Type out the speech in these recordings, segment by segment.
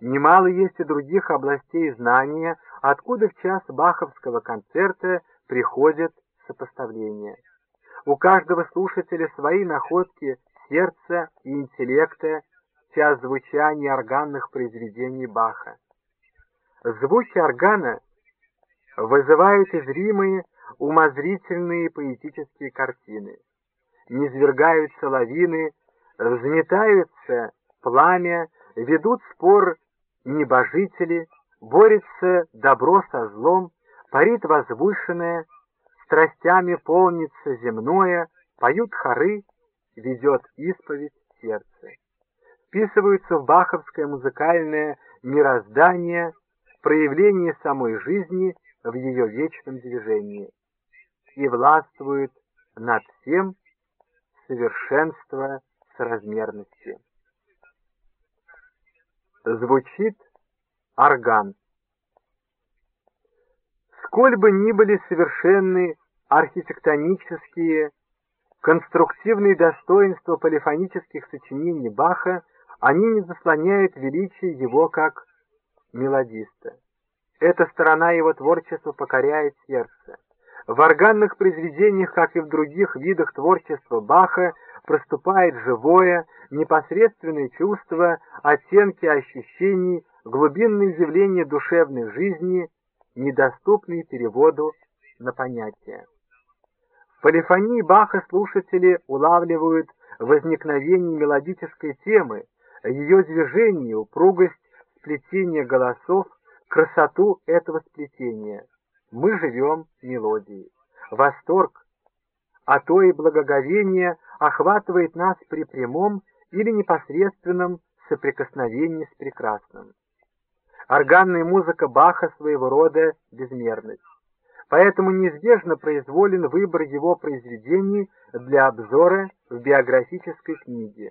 Немало есть и других областей знания, откуда в час баховского концерта приходят сопоставления. У каждого слушателя свои находки сердца и интеллекта, час звучания органных произведений Баха. Звуки органа вызывают изримые, умозрительные поэтические картины. Низвергаются лавины, взметаются пламя, ведут спор небожители, борется добро со злом, парит возвышенное, страстями полнится земное, поют хоры, ведет исповедь сердце. Вписываются в баховское музыкальное мироздание проявление самой жизни в ее вечном движении и властвует над всем совершенство соразмерности. Звучит орган. Сколь бы ни были совершенны архитектонические, конструктивные достоинства полифонических сочинений Баха, они не заслоняют величие его как мелодиста. Эта сторона его творчества покоряет сердце. В органных произведениях, как и в других видах творчества Баха, проступает живое, непосредственное чувство, оттенки ощущений, глубинные явления душевной жизни, недоступные переводу на понятия. В полифонии Баха слушатели улавливают возникновение мелодической темы, ее движение, упругость сплетения голосов, красоту этого сплетения. Мы живем мелодией. Восторг, а то и благоговение охватывает нас при прямом или непосредственном соприкосновении с прекрасным. Органная музыка Баха своего рода безмерность. Поэтому неизбежно произволен выбор его произведений для обзора в биографической книге.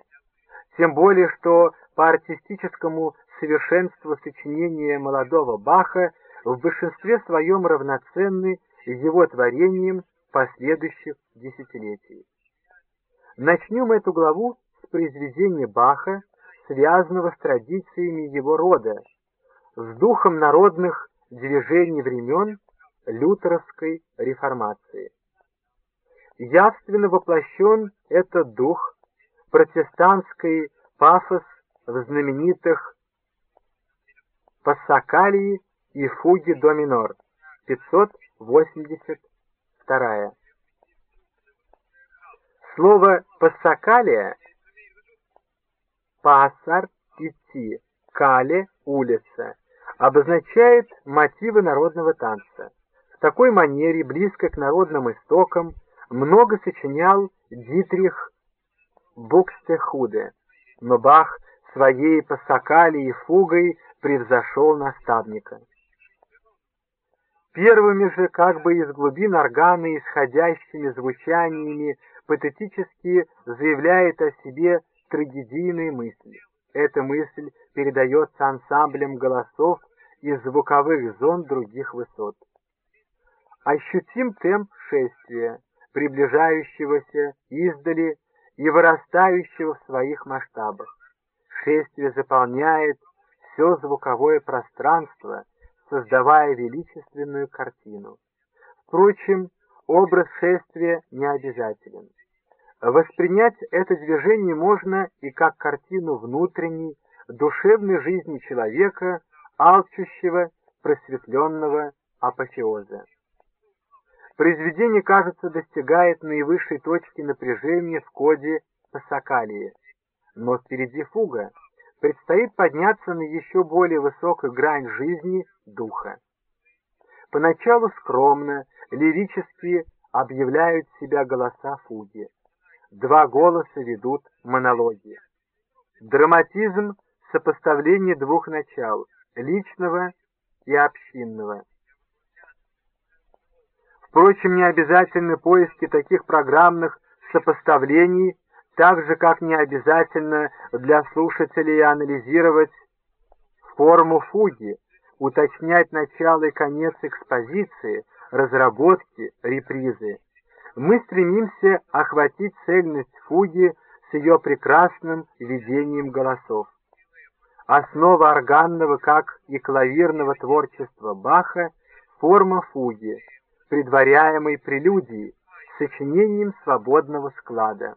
Тем более, что по артистическому совершенству сочинения молодого Баха в большинстве своем равноценны его творениям последующих десятилетий. Начнем эту главу с произведения Баха, связанного с традициями его рода, с духом народных движений времен лютеровской реформации. Явственно воплощен этот дух протестантский пафос в знаменитых Пассакалии и фуге до минор 582. Слово «пассакалия» «пассар» — «идти», «кале» — «улица» обозначает мотивы народного танца. В такой манере, близко к народным истокам, много сочинял Дитрих Букстехуде, но Бах своей пассакалией и фугой превзошел наставника. Первыми же, как бы из глубин органа, исходящими звучаниями, патетически заявляет о себе трагедийные мысли. Эта мысль передается ансамблем голосов из звуковых зон других высот. Ощутим темп шествия, приближающегося издали и вырастающего в своих масштабах. Шествие заполняет все звуковое пространство, создавая величественную картину. Впрочем, образ шествия не обязателен. Воспринять это движение можно и как картину внутренней, душевной жизни человека, алчущего, просветленного апофеоза. Произведение, кажется, достигает наивысшей точки напряжения в коде Пасакалии, но впереди фуга — предстоит подняться на еще более высокую грань жизни духа. Поначалу скромно, лирически объявляют себя голоса фуги. Два голоса ведут монологи. Драматизм — сопоставление двух начал — личного и общинного. Впрочем, не обязательны поиски таких программных сопоставлений так же, как не обязательно для слушателей анализировать форму фуги, уточнять начало и конец экспозиции, разработки, репризы. Мы стремимся охватить цельность фуги с ее прекрасным видением голосов. Основа органного, как и клавирного творчества Баха — форма фуги, предваряемой прелюдии, сочинением свободного склада.